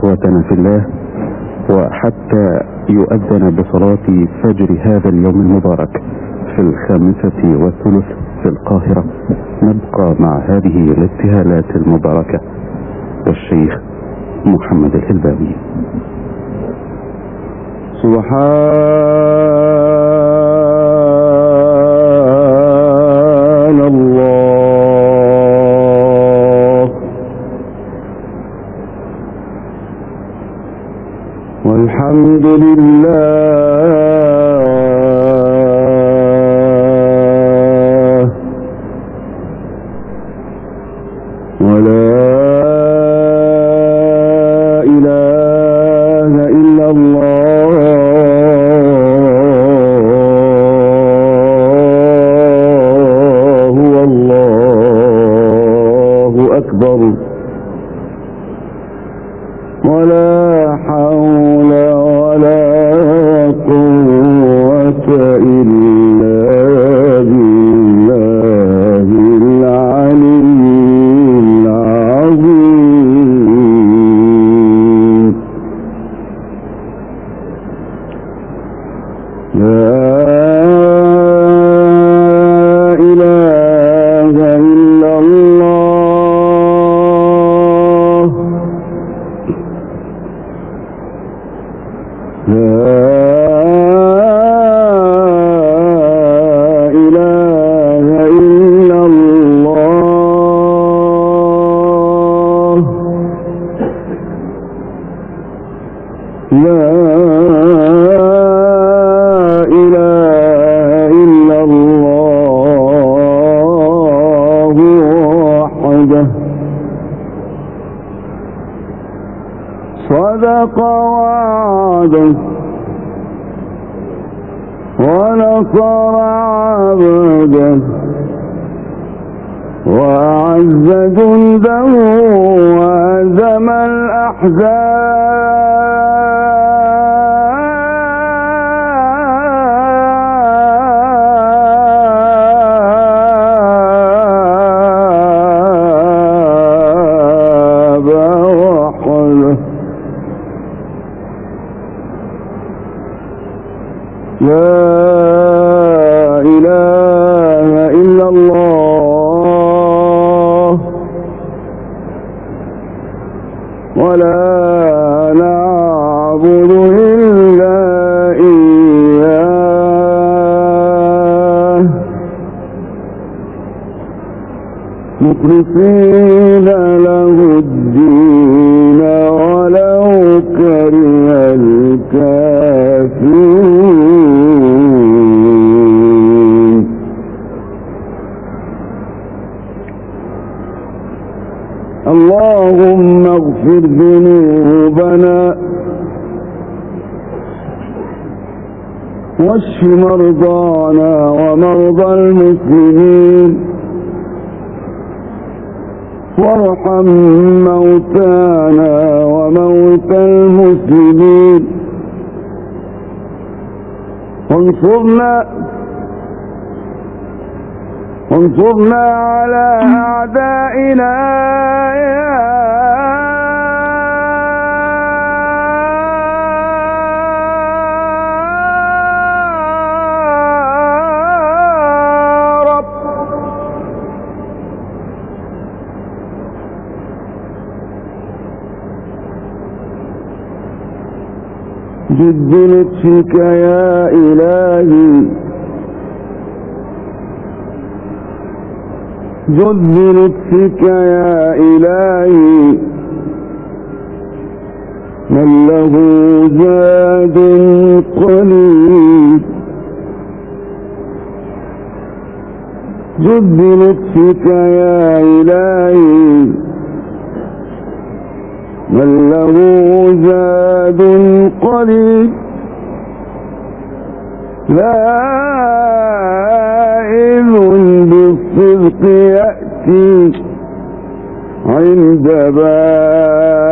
إخوتنا في الله وحتى يؤذن بصلاة فجر هذا اليوم المبارك في الخامسة والثلث في القاهرة. نبقى مع هذه الابتهالات المباركة والشيخ محمد الهلباوي سبحان والحمد لله. صدق وعده ونصر عبده وأعز جنده وهزم الأحزاب. مخلصين له الدين ولو كره الكافرون. اللهم اغفر ذنوبنا واشف مرضانا ومرضى المسلمين. وارحم موتانا وموتى المسلمين. وانصرنا وانصرنا على أعدائنا يا جد لطفك يا إلهي. جد لطفك يا إلهي. من له زاد قليل. جد لطفك يا إلهي. من له زاد قليل لائم بالصدق يأتي عند بابك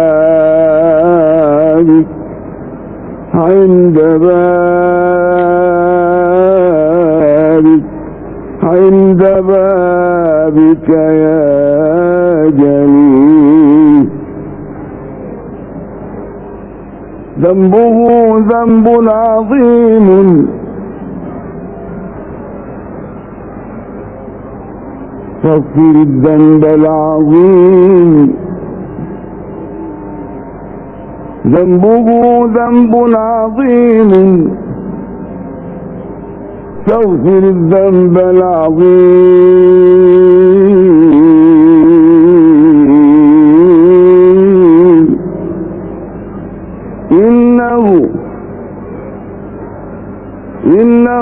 عند بابك عند بابك يا جليل. ذنبه ذنب عظيم. فاغفر الذنب العظيم. ذنبه ذنب عظيم. فاغفر الذنب العظيم.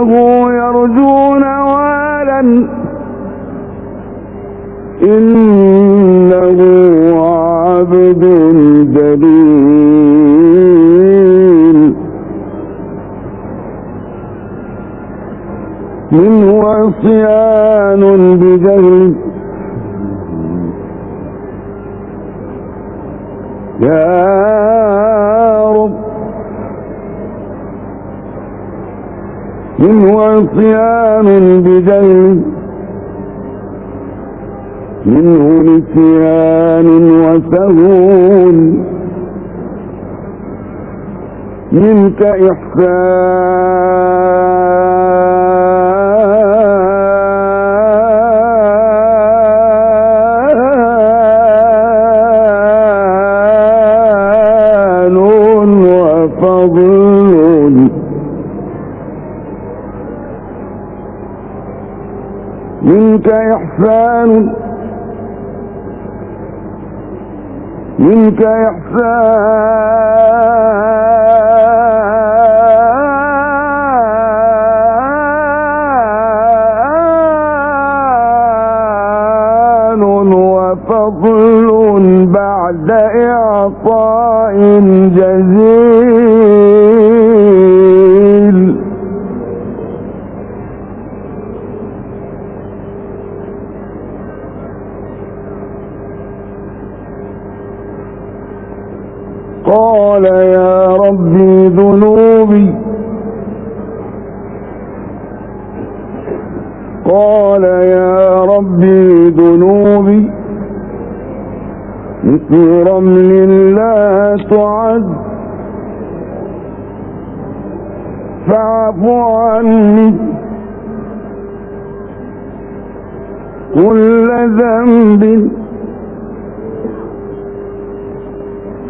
إنه يرجو نوالا إنه عبد دليل منه عصيان عصيان بجهل منه نسيان وسهون منك إحسان منك إحسان وفضل بعد إعطاء جزيل. قال يا ربي ذنوبي مثل رمل لا تعد. فاعف عني. كل ذنب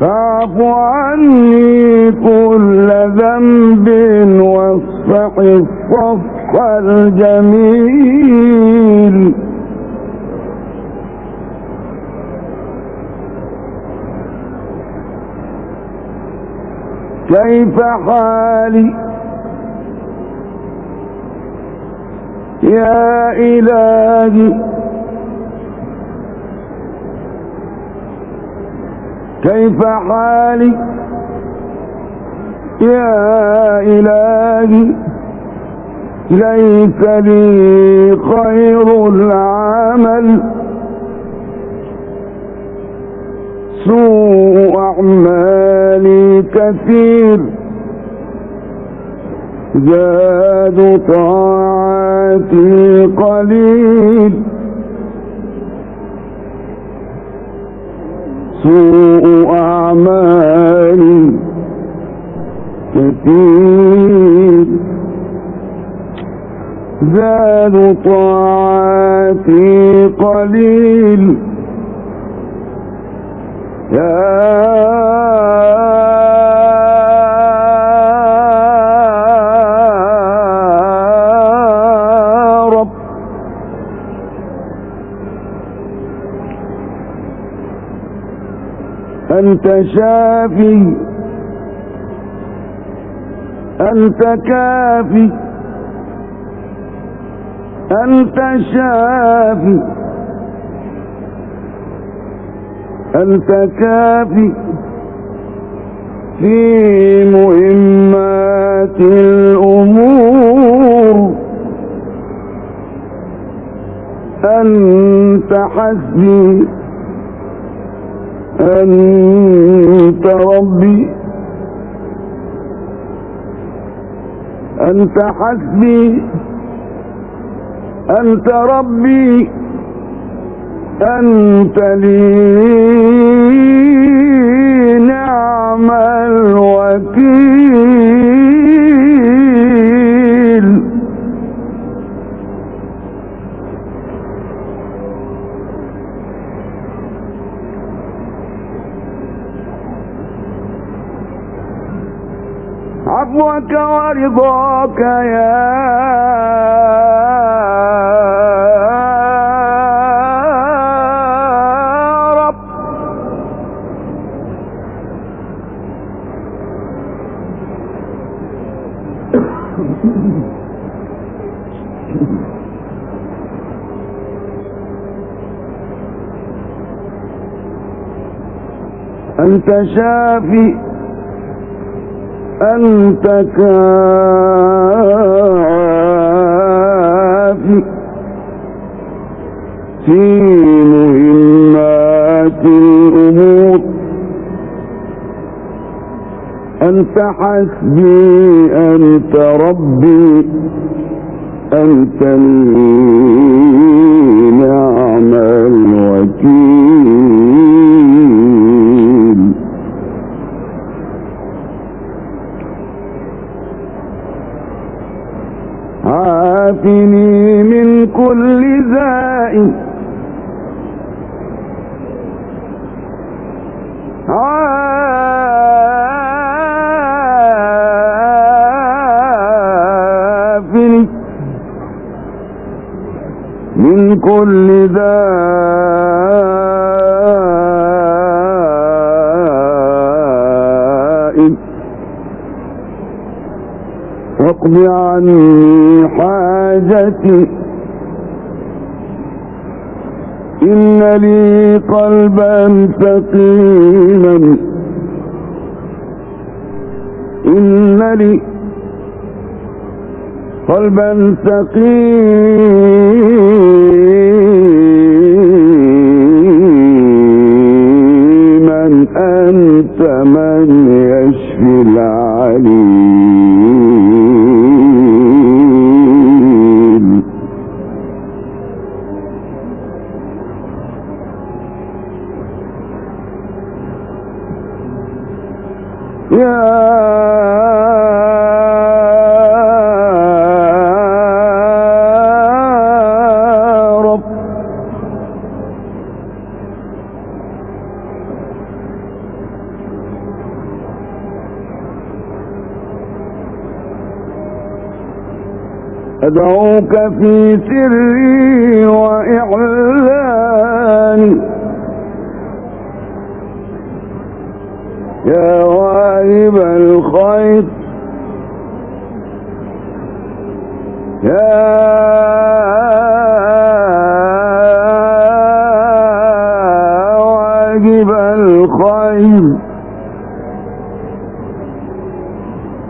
فاعف عني كل ذنب واصفح الصفح الجميل. كيف حالي؟ يا إلهي كيف حالي؟ يا إلهي ليس لي خير العمل. سوء أعمالي كثير. زاد طاعتي قليل. سوء أعمالي كثير. زاد طاعتي قليل. يا أنت شافي. أنت كافي. أنت شافي. أنت كافي. في مهمات الأمور. أنت حسبي. أنت ربي. أنت حسبي. أنت ربي. أنت لي نعم الوكيل. عفوك ورضاك يا رب. أنت شافي أنت كافي. في مهمات الأمور. أنت حسبي أنت ربي أنت لي نعم الوكيل. عافني من كل زائد عافني من كل داء واقض عني حاجتي إن لي قلبا سقيما إن لي قلبا سقيما أنت من يشفي العليل أدعوك في سري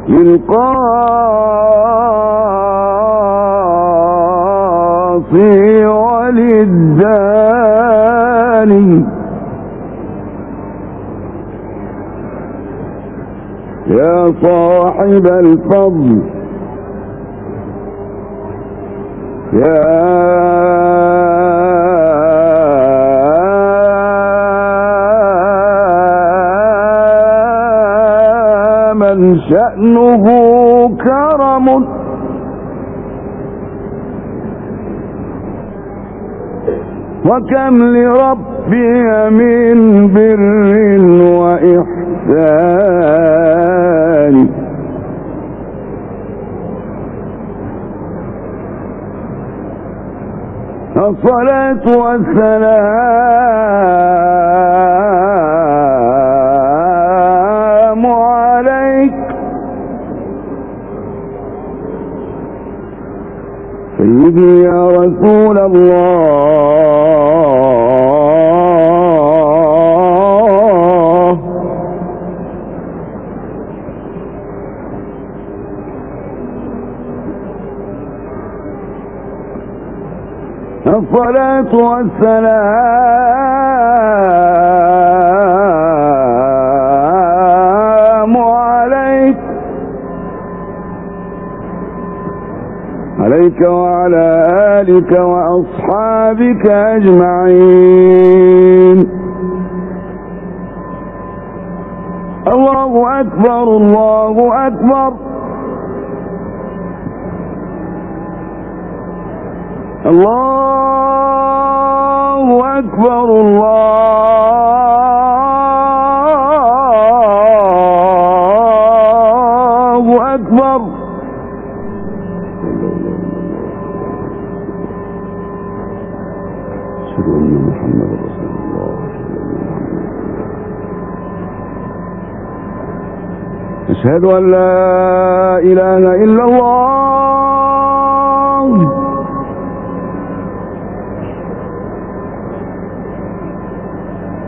للقاصي وللداني. يا صاحب الفضل. من شأنه كرم. وكم لربي من بر وإحسان. الصلاة والسلام عليك. سيدي يا رسول الله. والسلام عليك. عليك وعلى آلك وأصحابك أجمعين. الله أكبر الله أكبر. الله أكبر الله أكبر محمد أشهد أن لا إله إلا الله.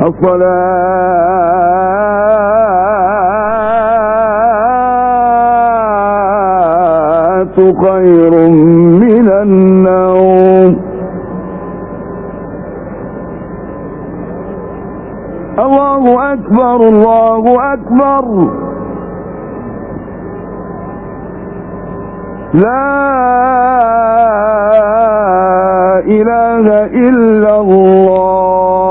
الصلاة خير من النوم. الله أكبر الله أكبر. لا إله إلا الله.